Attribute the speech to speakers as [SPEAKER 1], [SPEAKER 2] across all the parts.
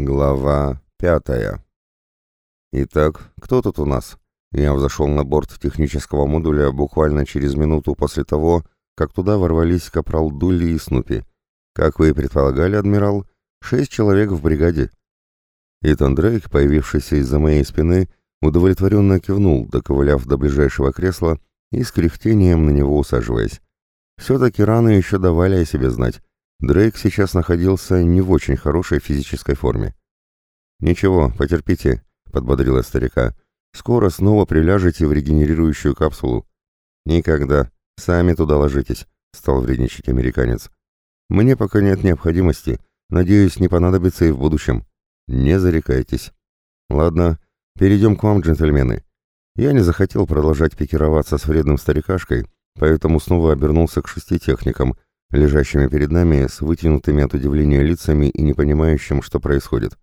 [SPEAKER 1] Глава пятая. Итак, кто тут у нас? Я взошел на борт технического модуля буквально через минуту после того, как туда ворвались капрал Дулли и Снупи. Как вы и предполагали, адмирал, шесть человек в бригаде. Итан Дрейк, появившийся из-за моей спины, удовлетворенно кивнул, доковыляв до ближайшего кресла и с кряхтением на него усаживаясь. Все-таки раны еще давали о себе знать. Дрейк сейчас находился не в очень хорошей физической форме. «Ничего, потерпите», — подбодрила старика. «Скоро снова приляжете в регенерирующую капсулу». «Никогда. Сами туда ложитесь», — стал вредничать американец. «Мне пока нет необходимости. Надеюсь, не понадобится и в будущем. Не зарекайтесь». «Ладно, перейдем к вам, джентльмены». Я не захотел продолжать пикироваться с вредным старикашкой, поэтому снова обернулся к шести техникам — лежащими перед нами с вытянутыми от удивления лицами и не понимающим, что происходит.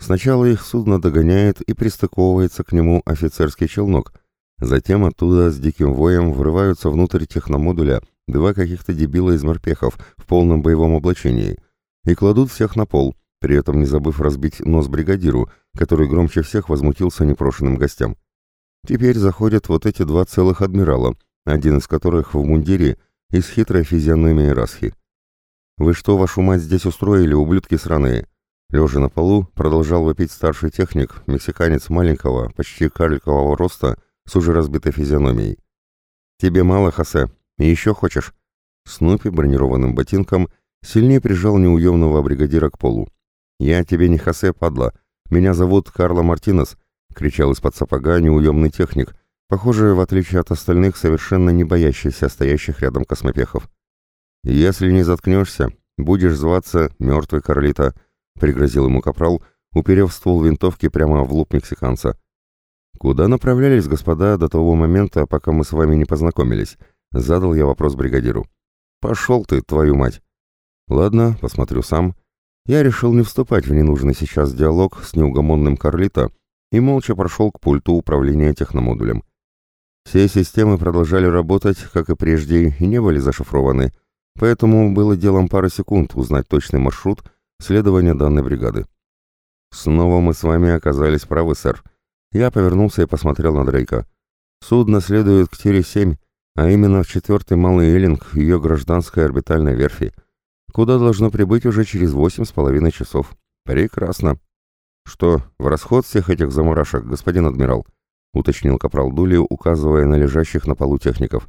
[SPEAKER 1] Сначала их судно догоняет и пристыковывается к нему офицерский челнок, затем оттуда с диким воем врываются внутрь техномодуля два каких-то дебила из морпехов в полном боевом облачении и кладут всех на пол, при этом не забыв разбить нос бригадиру, который громче всех возмутился непрошенным гостям. Теперь заходят вот эти два целых адмирала, один из которых в мундире – и с хитрой физиономией Расхи. «Вы что, вашу мать, здесь устроили, ублюдки сраные?» Лежа на полу, продолжал вопить старший техник, мексиканец маленького, почти карликового роста, с уже разбитой физиономией. «Тебе мало, Хосе? И еще хочешь?» Снупи бронированным ботинком сильнее прижал неуемного бригадира к полу. «Я тебе не Хосе, падла. Меня зовут Карло Мартинес», — кричал из-под сапога неуемный техник, Похоже, в отличие от остальных, совершенно не боящийся стоящих рядом космопехов. «Если не заткнешься, будешь зваться «Мертвый Карлита», — пригрозил ему капрал, уперев ствол винтовки прямо в лоб мексиканца. «Куда направлялись, господа, до того момента, пока мы с вами не познакомились?» — задал я вопрос бригадиру. «Пошел ты, твою мать!» «Ладно, посмотрю сам». Я решил не вступать в ненужный сейчас диалог с неугомонным Карлита и молча прошел к пульту управления техномодулем. Все системы продолжали работать, как и прежде, и не были зашифрованы, поэтому было делом пары секунд узнать точный маршрут следования данной бригады. «Снова мы с вами оказались правы, сэр». Я повернулся и посмотрел на Дрейка. «Судно следует к Тире-7, а именно в четвертый малый Эллинг ее гражданской орбитальной верфи, куда должно прибыть уже через восемь с половиной часов. Прекрасно». «Что, в расход всех этих замурашек, господин адмирал?» — уточнил капрал Дули, указывая на лежащих на полу техников.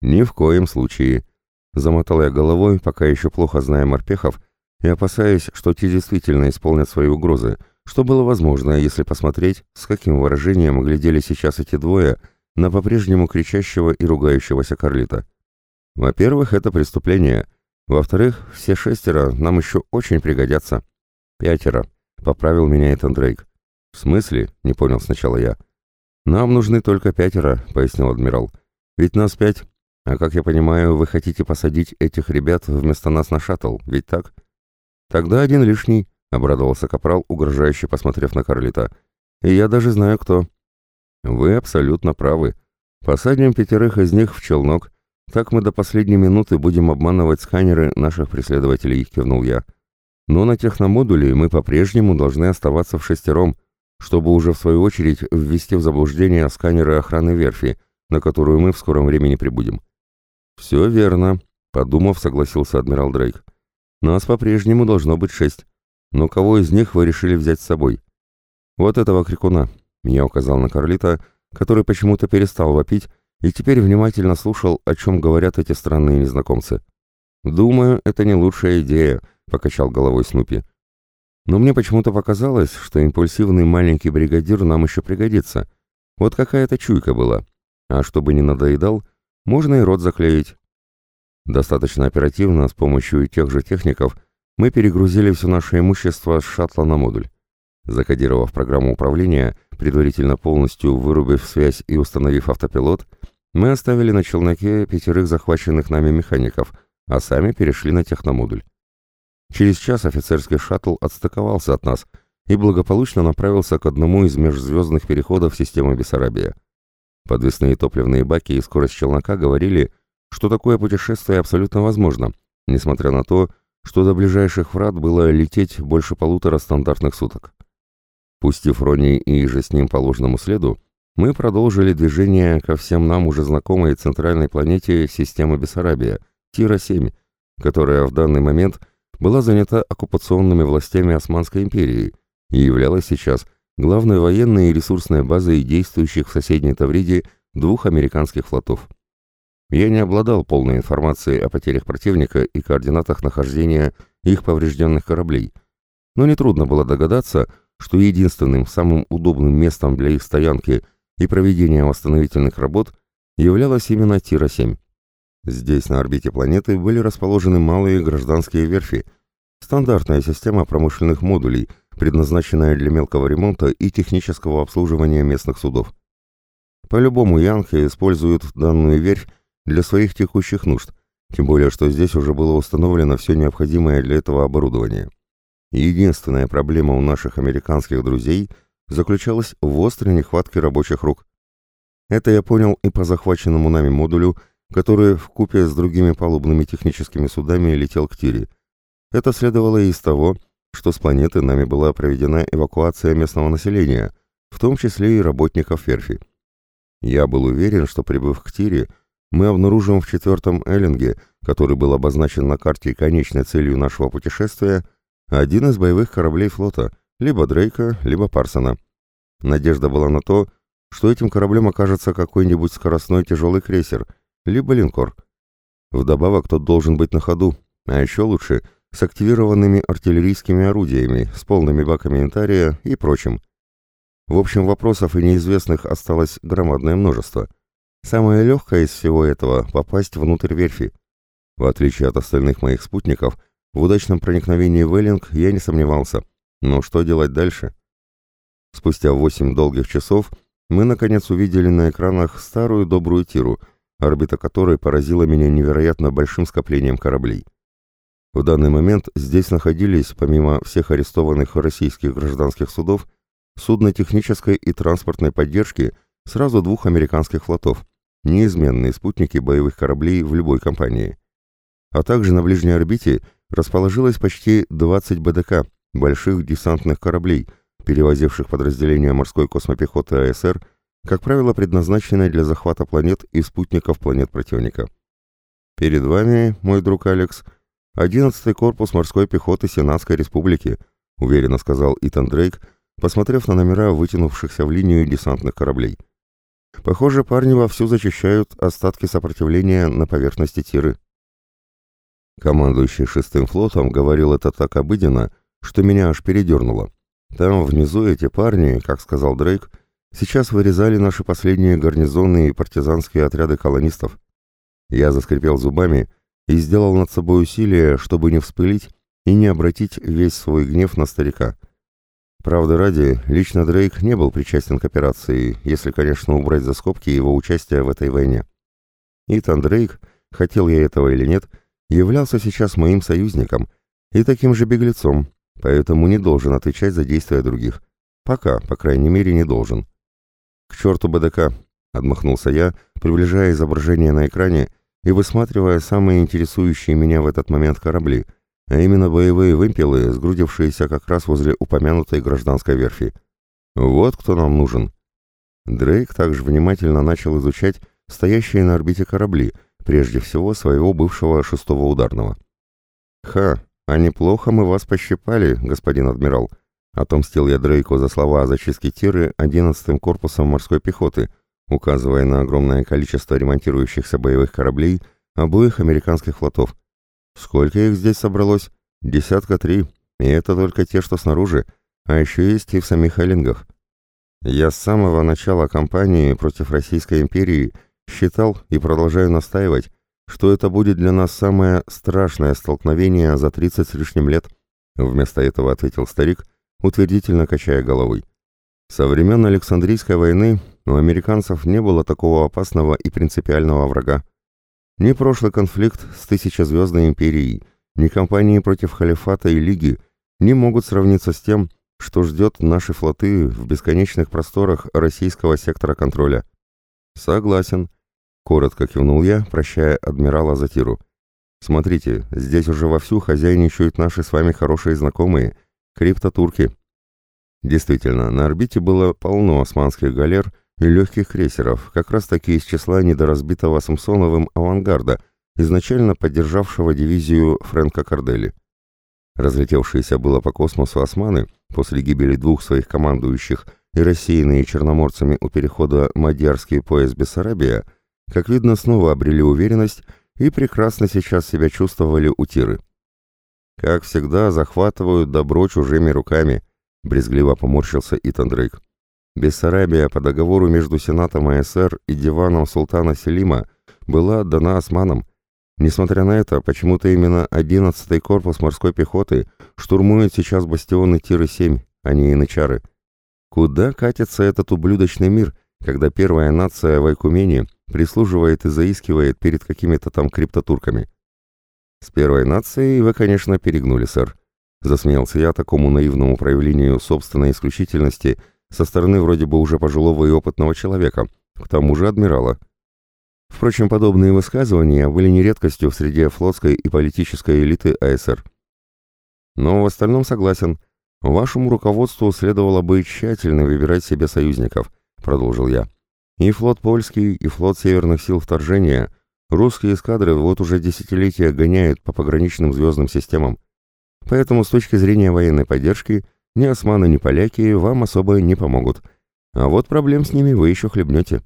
[SPEAKER 1] «Ни в коем случае». Замотал я головой, пока еще плохо зная морпехов, и опасаясь, что те действительно исполнят свои угрозы, что было возможно, если посмотреть, с каким выражением глядели сейчас эти двое на по-прежнему кричащего и ругающегося Карлита. Во-первых, это преступление. Во-вторых, все шестеро нам еще очень пригодятся. Пятеро. Поправил меня Этан Дрейк. В смысле? Не понял сначала я. «Нам нужны только пятеро», — пояснил адмирал. «Ведь нас пять. А как я понимаю, вы хотите посадить этих ребят вместо нас на шаттл, ведь так?» «Тогда один лишний», — обрадовался Капрал, угрожающе посмотрев на Карлита. «И я даже знаю, кто». «Вы абсолютно правы. Посадим пятерых из них в челнок. Так мы до последней минуты будем обманывать сканеры наших преследователей», — кивнул я. «Но на техномодуле мы по-прежнему должны оставаться в шестером» чтобы уже в свою очередь ввести в заблуждение сканеры охраны верфи, на которую мы в скором времени прибудем. «Все верно», — подумав, согласился адмирал Дрейк. «Нас по-прежнему должно быть шесть. Но кого из них вы решили взять с собой?» «Вот этого крикуна», — я указал на Карлита, который почему-то перестал вопить и теперь внимательно слушал, о чем говорят эти странные незнакомцы. «Думаю, это не лучшая идея», — покачал головой Снупи. Но мне почему-то показалось, что импульсивный маленький бригадир нам еще пригодится. Вот какая-то чуйка была. А чтобы не надоедал, можно и рот заклеить. Достаточно оперативно, с помощью тех же техников, мы перегрузили все наше имущество с шаттла на модуль. Закодировав программу управления, предварительно полностью вырубив связь и установив автопилот, мы оставили на челноке пятерых захваченных нами механиков, а сами перешли на техномодуль. Через час офицерский шаттл отстыковался от нас и благополучно направился к одному из межзвездных переходов системы Бессарабия. Подвесные топливные баки и скорость челнока говорили, что такое путешествие абсолютно возможно, несмотря на то, что до ближайших врат было лететь больше полутора стандартных суток. Пустив Рони и же с ним по ложному следу, мы продолжили движение ко всем нам уже знакомой центральной планете системы Бессарабия, Тира-7, которая в данный момент была занята оккупационными властями Османской империи и являлась сейчас главной военной и ресурсной базой действующих в соседней Тавриде двух американских флотов. Я не обладал полной информацией о потерях противника и координатах нахождения их поврежденных кораблей, но нетрудно было догадаться, что единственным самым удобным местом для их стоянки и проведения восстановительных работ являлась именно Тира-7. Здесь, на орбите планеты, были расположены малые гражданские верфи, стандартная система промышленных модулей, предназначенная для мелкого ремонта и технического обслуживания местных судов. По-любому Янки используют данную верфь для своих текущих нужд, тем более что здесь уже было установлено все необходимое для этого оборудование. Единственная проблема у наших американских друзей заключалась в острой нехватке рабочих рук. Это я понял и по захваченному нами модулю, который в купе с другими палубными техническими судами летел к Тире. Это следовало из того, что с планеты нами была проведена эвакуация местного населения, в том числе и работников Ферфи. Я был уверен, что прибыв к Тире, мы обнаружим в четвертом Эллинге, который был обозначен на карте конечной целью нашего путешествия, один из боевых кораблей флота, либо Дрейка, либо Парсона. Надежда была на то, что этим кораблем окажется какой-нибудь скоростной тяжелый крейсер, либо линкор. Вдобавок тот должен быть на ходу, а еще лучше с активированными артиллерийскими орудиями, с полными баками янтария и прочим. В общем, вопросов и неизвестных осталось громадное множество – Самое легкое из всего этого — попасть внутрь верфи. В отличие от остальных моих спутников, в удачном проникновении в Эллинг я не сомневался. Но что делать дальше? Спустя восемь долгих часов мы, наконец, увидели на экранах старую добрую тиру, орбита которой поразила меня невероятно большим скоплением кораблей. В данный момент здесь находились, помимо всех арестованных российских гражданских судов, судно технической и транспортной поддержки — Сразу двух американских флотов, неизменные спутники боевых кораблей в любой компании. А также на ближней орбите расположилось почти 20 БДК, больших десантных кораблей, перевозивших подразделения морской космопехоты АСР, как правило, предназначенные для захвата планет и спутников планет противника. Перед вами, мой друг Алекс, 11-й корпус морской пехоты Сенатской Республики, уверенно сказал Итан Дрейк, посмотрев на номера вытянувшихся в линию десантных кораблей. Похоже, парни вовсю зачищают остатки сопротивления на поверхности Тиры. Командующий шестым флотом говорил это так обыденно, что меня аж передернуло. Там внизу эти парни, как сказал Дрейк, сейчас вырезали наши последние гарнизонные и партизанские отряды колонистов. Я заскрипел зубами и сделал над собой усилие, чтобы не вспылить и не обратить весь свой гнев на старика. Правда ради, лично Дрейк не был причастен к операции, если, конечно, убрать за скобки его участие в этой войне. Итан Дрейк, хотел я этого или нет, являлся сейчас моим союзником и таким же беглецом, поэтому не должен отвечать за действия других. Пока, по крайней мере, не должен. «К черту БДК!» — отмахнулся я, приближая изображение на экране и высматривая самые интересующие меня в этот момент корабли — а именно боевые вымпелы, сгрудившиеся как раз возле упомянутой гражданской верфи. Вот кто нам нужен. Дрейк также внимательно начал изучать стоящие на орбите корабли, прежде всего своего бывшего шестого ударного. «Ха, а неплохо мы вас пощипали, господин адмирал», — отомстил я Дрейку за слова о зачистке Тиры 11-м корпусом морской пехоты, указывая на огромное количество ремонтирующихся боевых кораблей обоих американских флотов — Сколько их здесь собралось? Десятка три. И это только те, что снаружи. А еще есть и в самих Эллингах. Я с самого начала кампании против Российской империи считал и продолжаю настаивать, что это будет для нас самое страшное столкновение за 30 с лишним лет. Вместо этого ответил старик, утвердительно качая головой. Со времен Александрийской войны у американцев не было такого опасного и принципиального врага. Ни прошлый конфликт с Тысячезвездной империей, ни кампании против халифата и лиги не могут сравниться с тем, что ждет наши флоты в бесконечных просторах российского сектора контроля. Согласен. Коротко кивнул я, прощая адмирала Затиру. Смотрите, здесь уже вовсю хозяйничают наши с вами хорошие знакомые, криптотурки. Действительно, на орбите было полно османских галер и легких крейсеров, как раз таки из числа недоразбитого Самсоновым авангарда, изначально поддержавшего дивизию Фрэнка Кардели. Разлетевшиеся было по космосу османы после гибели двух своих командующих и рассеянные черноморцами у перехода Мадьярский пояс Бессарабия, как видно, снова обрели уверенность и прекрасно сейчас себя чувствовали у Тиры. Как всегда, захватывают добро чужими руками, брезгливо поморщился Итан Дрейк. Бессарабия по договору между Сенатом АСР и диваном султана Селима была отдана османам. Несмотря на это, почему-то именно 11-й корпус морской пехоты штурмует сейчас бастионы Тиры-7, а не янычары. Куда катится этот ублюдочный мир, когда первая нация в Айкумене прислуживает и заискивает перед какими-то там криптотурками? С первой нацией вы, конечно, перегнули, сэр. Засмеялся я такому наивному проявлению собственной исключительности со стороны вроде бы уже пожилого и опытного человека, к тому же адмирала. Впрочем, подобные высказывания были не редкостью в среде флотской и политической элиты АСР. Но в остальном согласен. Вашему руководству следовало бы тщательно выбирать себе союзников, продолжил я. И флот польский, и флот северных сил вторжения русские эскадры вот уже десятилетия гоняют по пограничным звездным системам. Поэтому с точки зрения военной поддержки ни османы, ни поляки вам особо не помогут. А вот проблем с ними вы еще хлебнете.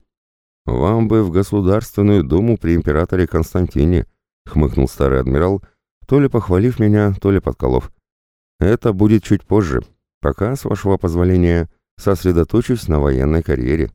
[SPEAKER 1] Вам бы в Государственную Думу при императоре Константине, хмыкнул старый адмирал, то ли похвалив меня, то ли подколов. Это будет чуть позже. Пока, с вашего позволения, сосредоточусь на военной карьере.